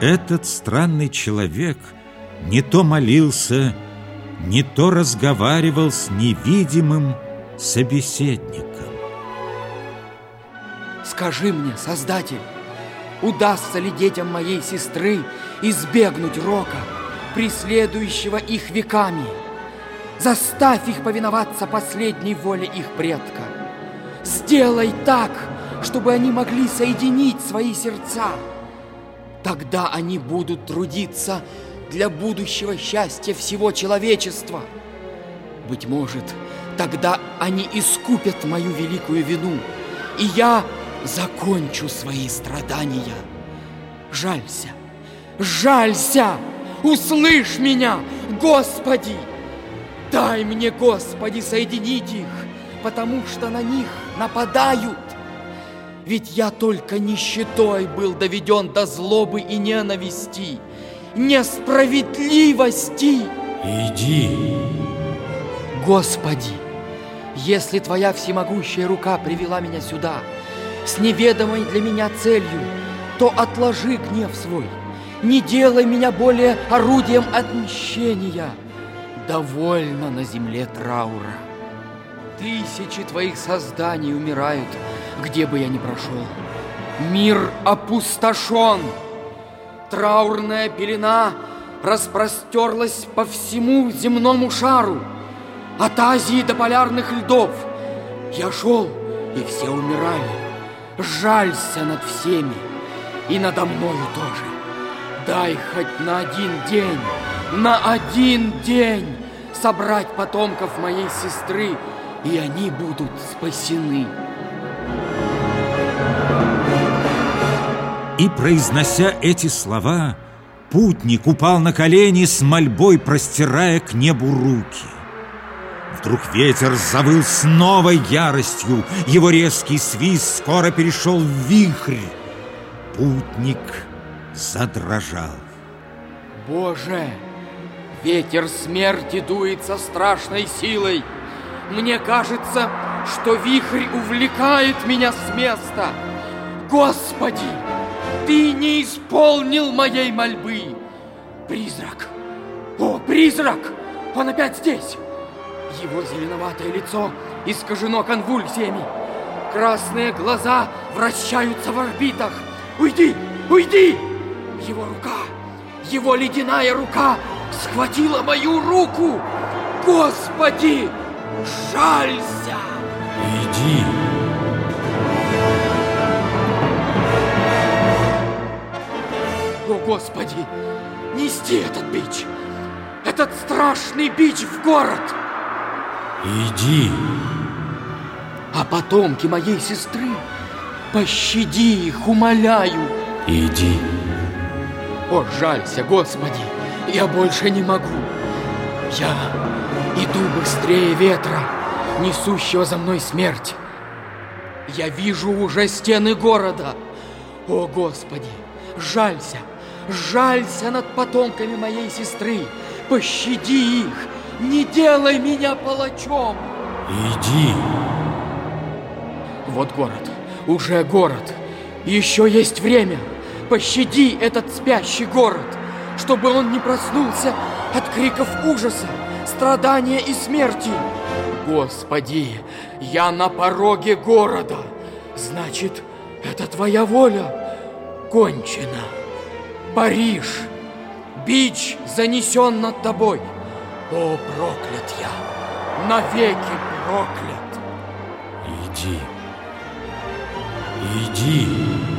Этот странный человек не то молился, не то разговаривал с невидимым собеседником. Скажи мне, Создатель, удастся ли детям моей сестры избегнуть рока, преследующего их веками? Заставь их повиноваться последней воле их предка. Сделай так, чтобы они могли соединить свои сердца. Тогда они будут трудиться для будущего счастья всего человечества. Быть может, тогда они искупят мою великую вину, и я закончу свои страдания. Жалься, жалься, услышь меня, Господи! Дай мне, Господи, соединить их, потому что на них нападают. Ведь я только нищетой был доведен до злобы и ненависти, несправедливости. Иди. Господи, если Твоя всемогущая рука привела меня сюда с неведомой для меня целью, то отложи гнев свой, не делай меня более орудием отмщения. Довольно на земле траура. Тысячи Твоих созданий умирают, где бы я ни прошел. Мир опустошен. Траурная пелена распростерлась по всему земному шару, от Азии до полярных льдов. Я шел, и все умирали. Жалься над всеми, и надо мною тоже. Дай хоть на один день, на один день собрать потомков моей сестры, и они будут спасены. И, произнося эти слова, путник упал на колени с мольбой, простирая к небу руки. Вдруг ветер завыл с новой яростью, его резкий свист скоро перешел в вихрь. Путник задрожал. Боже, ветер смерти дует со страшной силой. Мне кажется, что вихрь увлекает меня с места. Господи! Ты не исполнил моей мольбы. Призрак. О, призрак! Он опять здесь. Его зеленоватое лицо искажено конвульсиями. Красные глаза вращаются в орбитах. Уйди! Уйди! Его рука, его ледяная рука схватила мою руку. Господи, жалься! Иди! О, Господи! Нести этот бич! Этот страшный бич в город! Иди! А потомки моей сестры, пощади их, умоляю! Иди! О, жалься, Господи! Я больше не могу! Я иду быстрее ветра, несущего за мной смерть! Я вижу уже стены города! О, Господи! Жалься! Жалься над потомками моей сестры. Пощади их. Не делай меня палачом. Иди. Вот город. Уже город. Еще есть время. Пощади этот спящий город, чтобы он не проснулся от криков ужаса, страдания и смерти. Господи, я на пороге города. Значит, это твоя воля кончена. Париж, бич занесен над тобой. О, проклят я, навеки проклят. Иди, иди.